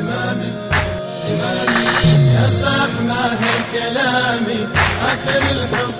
إمامي. إمامي. يا صاح ما هالكلامي آخر الحب.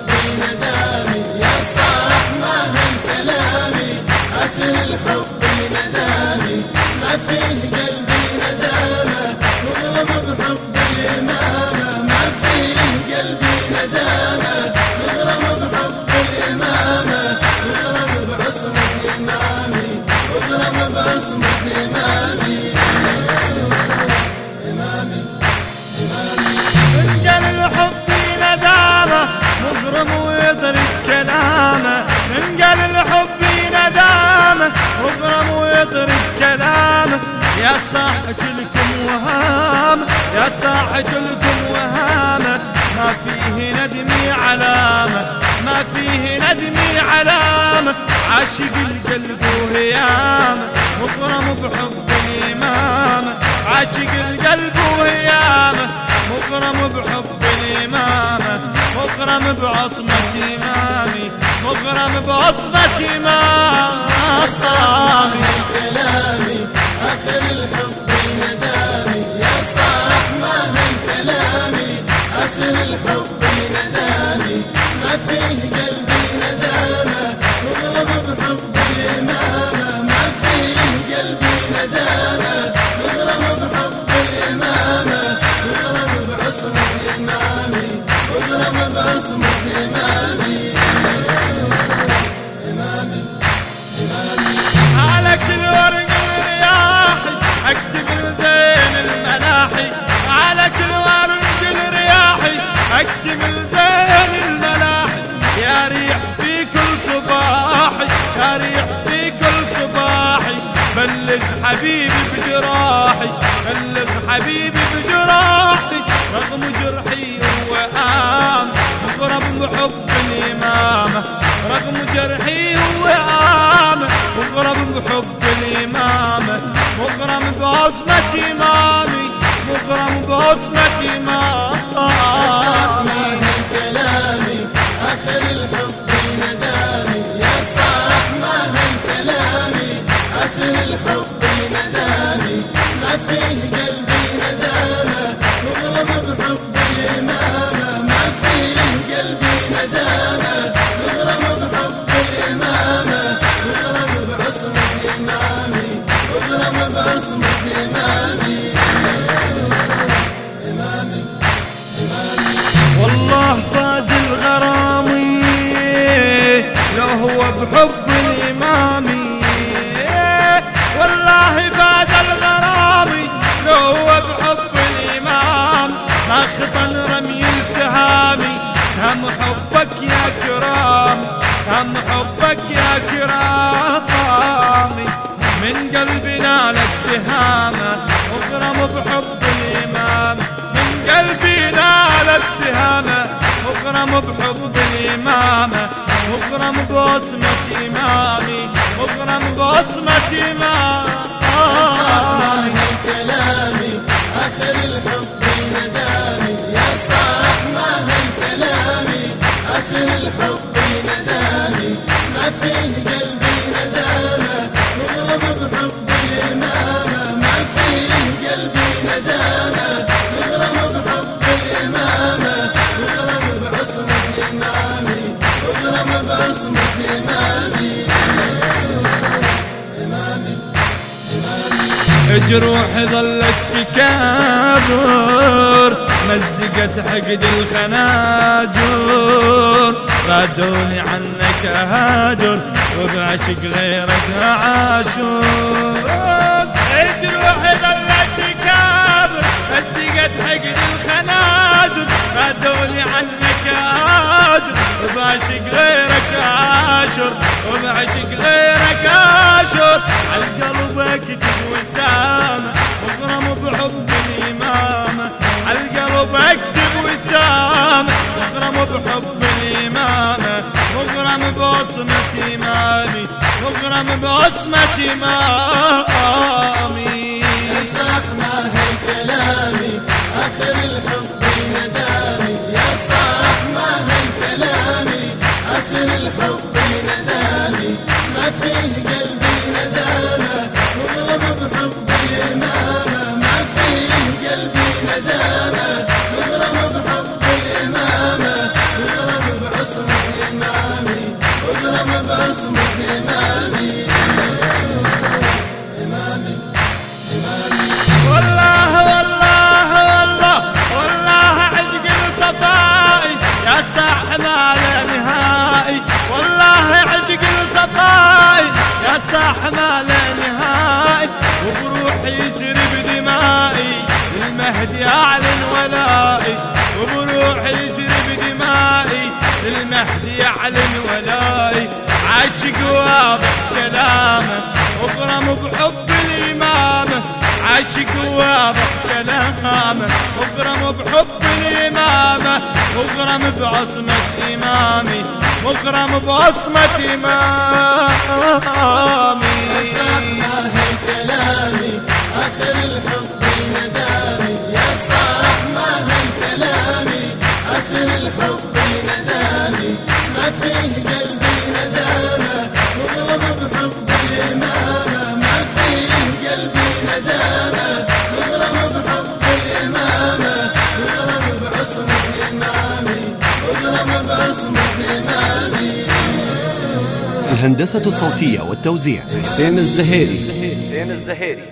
يا صاحة لكم وهامة يا صاحة لكم وهامة ما فيه ندمي علامة ما فيه ندمي علامة عاشق القلب وهيامة مغرم بحب الإمامة عاشق القلب وهيامة مغرم بحب الإمامة مغرم بعصمة إمامي مغرم بعصمة إمامي كلامي. الحب ندامي يا صاح ما هالكلامي آخر الحب ندامي. ما فيه قلبي ندامة. مغرم بحب الإمامة. ما فيه قلبي ندامة. مغرم بحب الإمامة. مغرم بعصمة إمامي مغرم بعصمة الإمامة مغرم بعصمة إمامي مغرم بعصمة إمامي ما هالكلامي آخر الحب ندامي يا صاح ما هالكلامي آخر الحب ندامي ما فيه قلبي ندامة مغرم بحب الإمامة ما فيه قلبي ندامة بحب الإمامي والله فاز الغرامي لو بحب الإمام. ما رمي السهامي سهم حبك يا كرام. سهم حبك يا كرامي من قلبنا لك سهامة اغرم بحب الإمام. من قلبي نالت سهامة مغرم بحب الإمامة مغرم بوصمة إمامي مغرم بوصمة إمامي كلامي آخر الحب يا صاح ما هالكلامي آخر الحب ندامي ما فيه جروح ظلت تكابر مزقت حقد الخناجر. رادوني عنك هاجر وبعشق غيرك عاشور. جروح ظلت تكابر مزقت حقد الخناجر. رادوني عنك هاجر وبعشق غيرك عاشر وبعشق وسامة مغرم بحب الإمامة. عالقلب أكتب وسامة مغرم بحب الإمامة. مغرم بوصمة إمامي مغرم بوصمة إمامي. صاح ما هالكلامي آخر الحب ندامي. صاح ما هالكلامي آخر الحب ندامي. ما فيه عشق واضح كلامه مغرم بحب الإمامة مغرم بعصمة إمامي مغرم بعصمة إمامي الهندسة الصوتية والتوزيع. حسين الزهيري. حسين الزهيري.